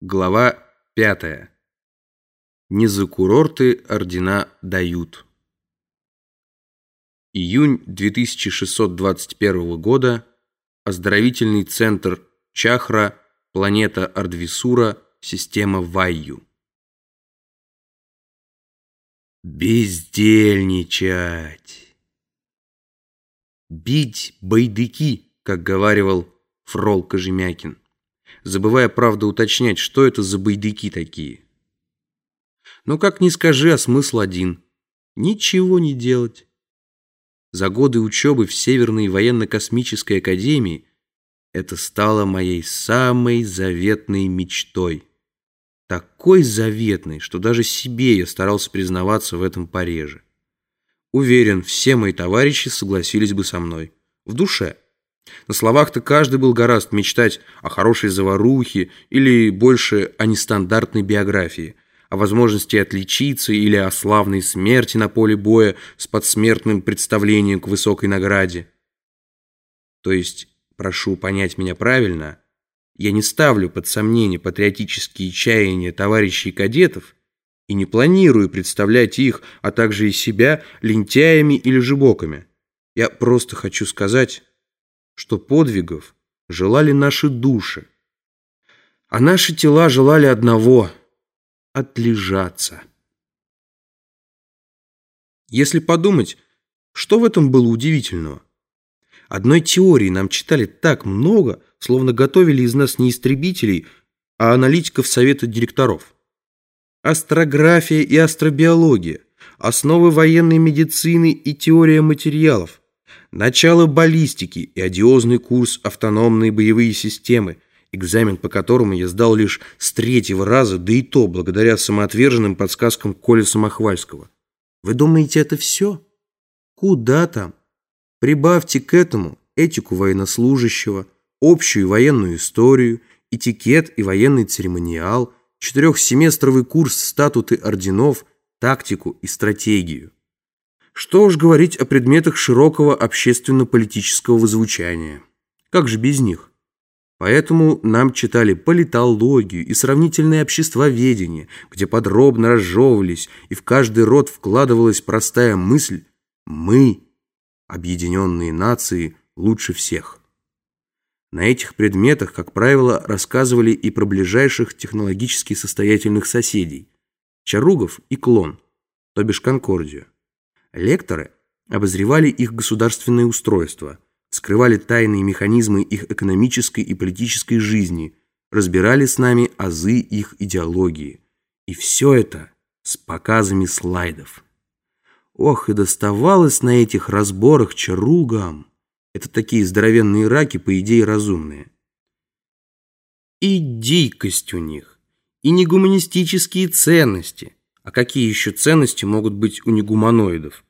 Глава 5. Не за курорты ордена дают. Июнь 2621 года. Оздоровительный центр Чахра, планета Ардвисура, система Вайю. Бездельничать. Бить байдыки, как говаривал Фрол Кожемякин забывая, правда, уточнять, что это за байдыки такие. Но как ни скажи, а смысл один – ничего не делать. За годы учебы в Северной военно-космической академии это стало моей самой заветной мечтой. Такой заветной, что даже себе я старался признаваться в этом пореже. Уверен, все мои товарищи согласились бы со мной. В душе – на словах-то каждый был гораст мечтать о хорошей заварухе или больше о нестандартной биографии, о возможности отличиться или о славной смерти на поле боя с подсмертным представлением к высокой награде. То есть, прошу понять меня правильно, я не ставлю под сомнение патриотические чаяния товарищей кадетов и не планирую представлять их, а также и себя, лентяями или жебоками. Я просто хочу сказать что подвигов желали наши души, а наши тела желали одного — отлежаться. Если подумать, что в этом было удивительного? Одной теории нам читали так много, словно готовили из нас не истребителей, а аналитиков совета директоров. Астрография и астробиология, основы военной медицины и теория материалов, Начало баллистики и одиозный курс автономные боевые системы, экзамен по которому я сдал лишь с третьего раза, да и то благодаря самоотверженным подсказкам Коли Самохвальского. Вы думаете, это все? Куда там? Прибавьте к этому этику военнослужащего, общую военную историю, этикет и военный церемониал, четырехсеместровый курс статуты орденов, тактику и стратегию. Что уж говорить о предметах широкого общественно-политического звучания. Как же без них? Поэтому нам читали политологию и сравнительное обществоведение, где подробно разжевывались, и в каждый род вкладывалась простая мысль «Мы, объединенные нации, лучше всех». На этих предметах, как правило, рассказывали и про ближайших технологически состоятельных соседей – Чаругов и Клон, то бишь Конкордию. Лекторы обозревали их государственное устройство, скрывали тайные механизмы их экономической и политической жизни, разбирали с нами азы их идеологии. И все это с показами слайдов. Ох, и доставалось на этих разборах чаругам. Это такие здоровенные раки, по идее, разумные. И дикость у них, и негуманистические ценности – а какие еще ценности могут быть у негуманоидов?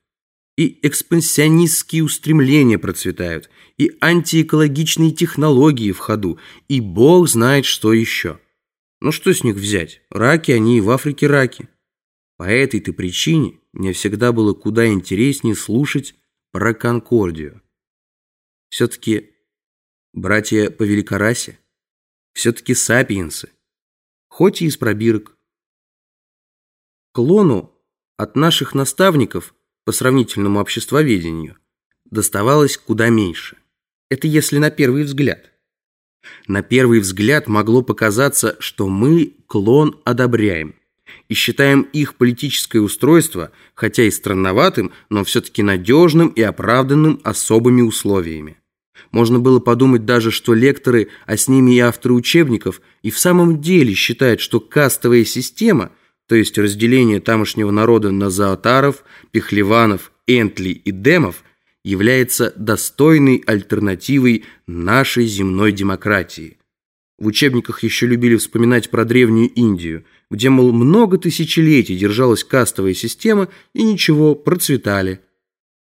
И экспансионистские устремления процветают, и антиэкологичные технологии в ходу, и бог знает, что еще. Ну что с них взять? Раки они и в Африке раки. По этой-то причине мне всегда было куда интереснее слушать про Конкордию. Все-таки братья по великорасе, все-таки сапиенсы, хоть и из пробирок клону от наших наставников по сравнительному обществоведению доставалось куда меньше. Это если на первый взгляд. На первый взгляд могло показаться, что мы клон одобряем и считаем их политическое устройство, хотя и странноватым, но все-таки надежным и оправданным особыми условиями. Можно было подумать даже, что лекторы, а с ними и авторы учебников, и в самом деле считают, что кастовая система – то есть разделение тамошнего народа на заотаров, пехлеванов, энтли и демов, является достойной альтернативой нашей земной демократии. В учебниках еще любили вспоминать про древнюю Индию, где, мол, много тысячелетий держалась кастовая система и ничего, процветали.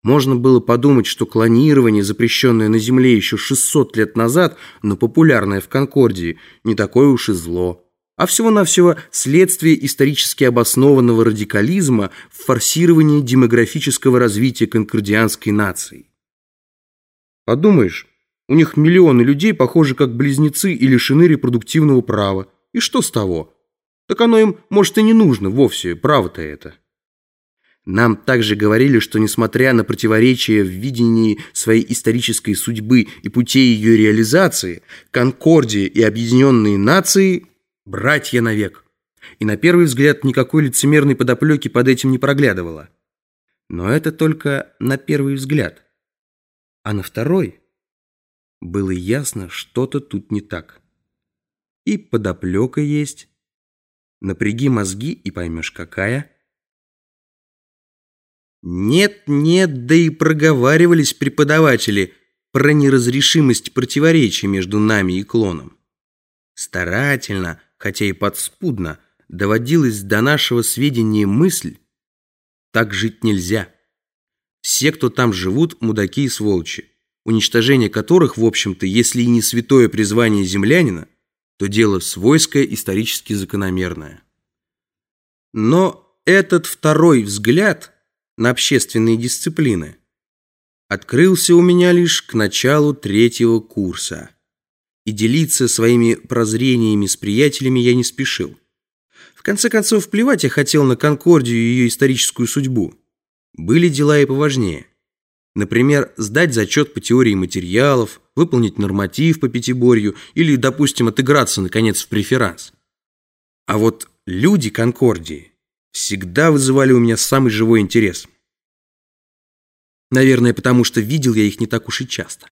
Можно было подумать, что клонирование, запрещенное на Земле еще 600 лет назад, но популярное в Конкордии, не такое уж и зло а всего-навсего следствие исторически обоснованного радикализма в форсировании демографического развития конкордианской нации. Подумаешь, у них миллионы людей похожи как близнецы и лишены репродуктивного права. И что с того? Так оно им, может, и не нужно вовсе, право-то это. Нам также говорили, что несмотря на противоречия в видении своей исторической судьбы и путей ее реализации, Конкордия и Объединенные Нации – братья навек. И на первый взгляд никакой лицемерной подоплеки под этим не проглядывало. Но это только на первый взгляд. А на второй было ясно, что-то тут не так. И подоплека есть. Напряги мозги и поймешь, какая – нет-нет, да и проговаривались преподаватели про неразрешимость противоречий между нами и клоном. Старательно, хотя и подспудно, доводилась до нашего сведения мысль, так жить нельзя. Все, кто там живут, мудаки и сволочи, уничтожение которых, в общем-то, если и не святое призвание землянина, то дело свойское, исторически закономерное. Но этот второй взгляд – на общественные дисциплины открылся у меня лишь к началу третьего курса. И делиться своими прозрениями с приятелями я не спешил. В конце концов, плевать я хотел на Конкордию и ее историческую судьбу. Были дела и поважнее. Например, сдать зачет по теории материалов, выполнить норматив по пятиборью или, допустим, отыграться, наконец, в преферанс. А вот люди Конкордии всегда вызывали у меня самый живой интерес. Наверное, потому что видел я их не так уж и часто.